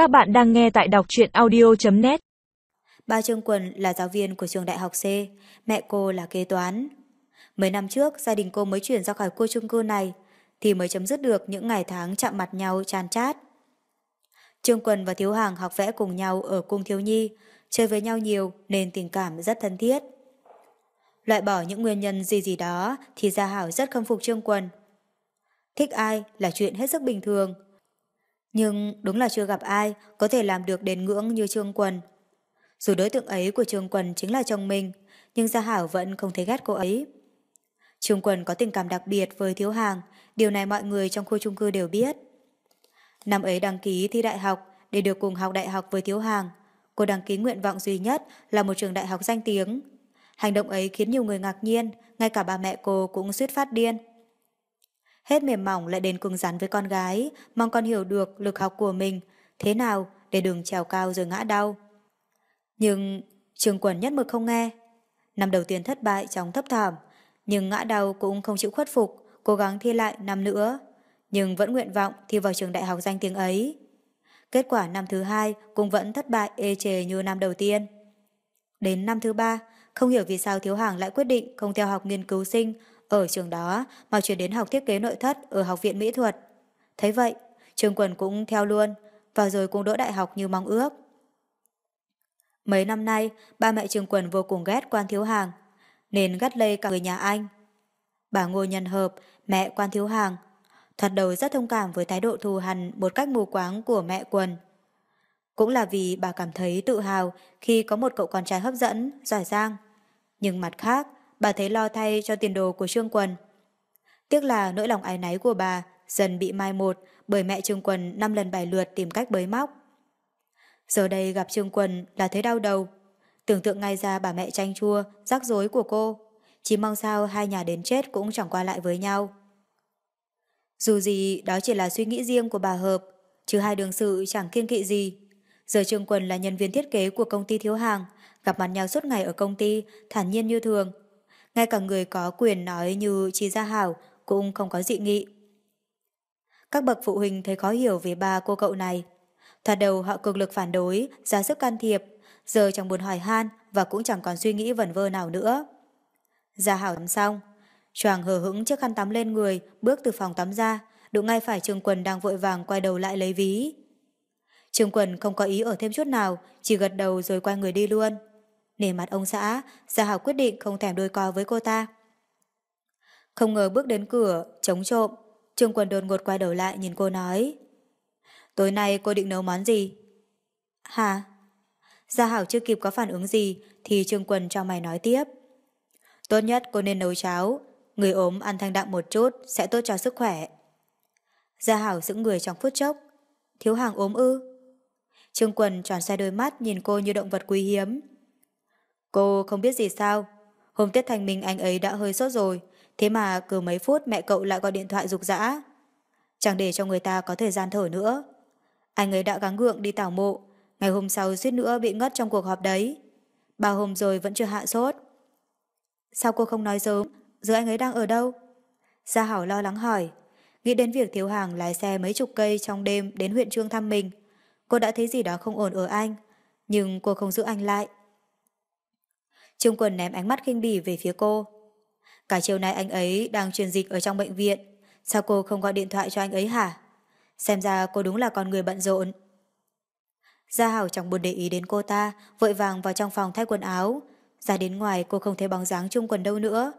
Các bạn đang nghe tại đọc truyện audio.net Ba Trương Quần là giáo viên của trường đại học C, mẹ cô là kế toán. Mấy năm trước, gia đình cô mới chuyển ra khỏi khu chung cư này, thì mới chấm dứt được những ngày tháng chạm mặt nhau chan chát. Trương Quần và Thiếu Hàng học vẽ cùng nhau ở cung thiếu nhi, chơi với nhau nhiều nên tình cảm rất thân thiết. Loại bỏ những nguyên nhân gì gì đó thì Gia Hảo rất khâm phục Trương Quần. Thích ai là chuyện hết sức bình thường. Nhưng đúng là chưa gặp ai có thể làm được đến ngưỡng như Trương Quần. Dù đối tượng ấy của Trương Quần chính là chồng mình, nhưng Gia Hảo vẫn không thấy ghét cô ấy. Trương Quần có tình cảm đặc biệt với Thiếu Hàng, điều này mọi người trong khu chung cư đều biết. Năm ấy đăng ký thi đại học để được cùng học đại học với Thiếu Hàng. Cô đăng ký nguyện vọng duy nhất là một trường đại học danh tiếng. Hành động ấy khiến nhiều người ngạc nhiên, ngay cả bà mẹ cô cũng suýt phát điên. Hết mềm mỏng lại đến cứng rắn với con gái, mong con hiểu được lực học của mình, thế nào để đừng trèo cao rồi ngã đau. Nhưng trường Quần nhất mực không nghe. Năm đầu tiên thất bại trong thấp thỏm, nhưng ngã đau cũng không chịu khuất phục, cố gắng thi lại năm nữa. Nhưng vẫn nguyện vọng thi vào trường đại học danh tiếng ấy. Kết quả năm thứ hai cũng vẫn thất bại ê chề như năm đầu tiên. Đến năm thứ ba, không hiểu vì sao Thiếu Hàng lại quyết định không theo học nghiên cứu sinh ở trường đó mà chuyển đến học thiết kế nội thất ở Học viện Mỹ thuật. Thấy vậy, Trương Quần cũng theo luôn, và rồi cũng đỗ đại học như mong ước. Mấy năm nay, ba mẹ Trương Quần vô cùng ghét quan thiếu hàng, nên gắt lây cả người nhà anh. Bà Ngô Nhân Hợp, mẹ quan thiếu hàng, thoạt đầu rất thông cảm với thái độ thù hằn một cách mù quáng của mẹ Quần. Cũng là vì bà cảm thấy tự hào khi có một cậu con trai hấp dẫn, giỏi giang. Nhưng mặt khác, bà thấy lo thay cho tiền đồ của Trương Quần. Tiếc là nỗi lòng ái náy của bà dần bị mai một bởi mẹ Trương Quần năm lần bài lượt tìm cách bới móc. Giờ đây gặp Trương Quần là thấy đau đầu. Tưởng tượng ngay ra bà mẹ tranh chua, rắc rối của cô. Chỉ mong sao hai nhà đến chết cũng chẳng qua lại với nhau. Dù gì, đó chỉ là suy nghĩ riêng của bà Hợp, chứ hai đường sự chẳng kiên kỵ gì. Giờ Trương Quần là nhân viên thiết kế của công ty thiếu hàng, gặp mặt nhau suốt ngày ở công ty, thản nhiên như thường. Ngay cả người có quyền nói như Chi Gia Hảo cũng không có dị nghị. Các bậc phụ huynh thấy khó hiểu về ba cô cậu này. Thoạt đầu họ cực lực phản đối, ra sức can thiệp, giờ chẳng buồn hỏi han và cũng chẳng còn suy nghĩ vẩn vơ nào nữa. Gia Hảo tắm xong, choàng hờ hững chiếc khăn tắm lên người, bước từ phòng tắm ra, đụng ngay phải Trương Quần đang vội vàng quay đầu lại lấy ví. Trương Quần không có ý ở thêm chút nào, chỉ gật đầu rồi quay người đi luôn nề mặt ông xã, Gia Hảo quyết định không thèm đôi co với cô ta. Không ngờ bước đến cửa, chống trộm, Trương Quần đột ngột quay đầu lại nhìn cô nói. Tối nay cô định nấu món gì? Hả? Gia Hảo chưa kịp có phản ứng gì thì Trương Quần cho mày nói tiếp. Tốt nhất cô nên nấu cháo, người ốm ăn thanh đạm một chút sẽ tốt cho sức khỏe. Gia Hảo giữ người trong phút chốc. Thiếu hàng ốm ư? Trương Quần tròn xe đôi mắt nhìn cô như động vật quý hiếm. Cô không biết gì sao? Hôm Tết Thành Minh anh ấy đã hơi sốt rồi, thế mà cứ mấy phút mẹ cậu lại gọi điện thoại rục rã. Chẳng để cho người ta có thời gian thở nữa. Anh ấy đã gắng gượng đi tảo mộ, ngày hôm sau suýt nữa bị ngất trong cuộc họp đấy. ba hôm rồi vẫn chưa hạ sốt. Sao cô không nói sớm, giờ anh ấy đang ở đâu? Gia Hảo lo lắng hỏi, nghĩ đến việc thiếu hàng lái xe mấy chục cây trong đêm đến huyện Trương thăm mình. Cô đã thấy gì đó không ổn ở anh, nhưng cô không giữ anh lại. Trương Quân ném ánh mắt khinh bỉ về phía cô. Cả chiều nay anh ấy đang truyền dịch ở trong bệnh viện, sao cô không gọi điện thoại cho anh ấy hả? Xem ra cô đúng là con người bận rộn. Gia Hảo chẳng buồn để ý đến cô ta, vội vàng vào trong phòng thay quần áo. Ra đến ngoài cô không thấy bóng dáng Trung quần đâu nữa.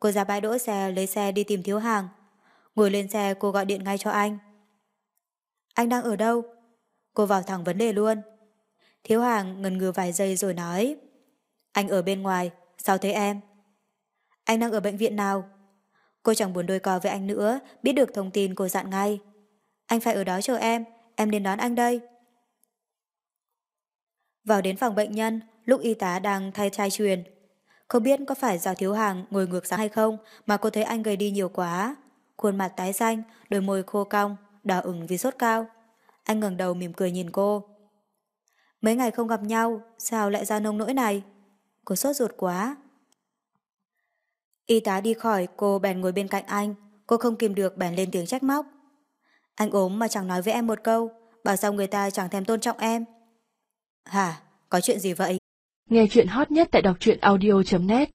Cô ra bãi đỗ xe lấy xe đi tìm thiếu hàng. Ngồi lên xe cô gọi điện ngay cho anh. Anh đang ở đâu? Cô vào thẳng vấn đề luôn. Thiếu hàng ngần ngừ vài giây rồi nói. Anh ở bên ngoài, sao thế em? Anh đang ở bệnh viện nào? Cô chẳng buồn đôi co với anh nữa, biết được thông tin cô dặn ngay. Anh phải ở đó chờ em, em đến đón anh đây. Vào đến phòng bệnh nhân, lúc y tá đang thay trai truyền. Không biết có phải do thiếu hàng ngồi ngược sáng hay không mà cô thấy anh gầy đi nhiều quá. Khuôn mặt tái xanh, đôi môi khô cong, đỏ ửng vì sốt cao. Anh ngẩng đầu mỉm cười nhìn cô. Mấy ngày không gặp nhau, sao lại ra nông nỗi này? Cô sốt ruột quá. Y tá đi khỏi, cô bèn ngồi bên cạnh anh. Cô không kìm được bèn lên tiếng trách móc. Anh ốm mà chẳng nói với em một câu, bảo sao người ta chẳng thèm tôn trọng em. Hả, có chuyện gì vậy? Nghe chuyện hot nhất tại đọc truyện audio.net